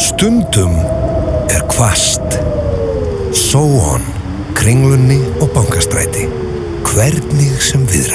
Stundum er kvast. Sóon, kringlunni og bankastræti. Hvernig sem viðrar.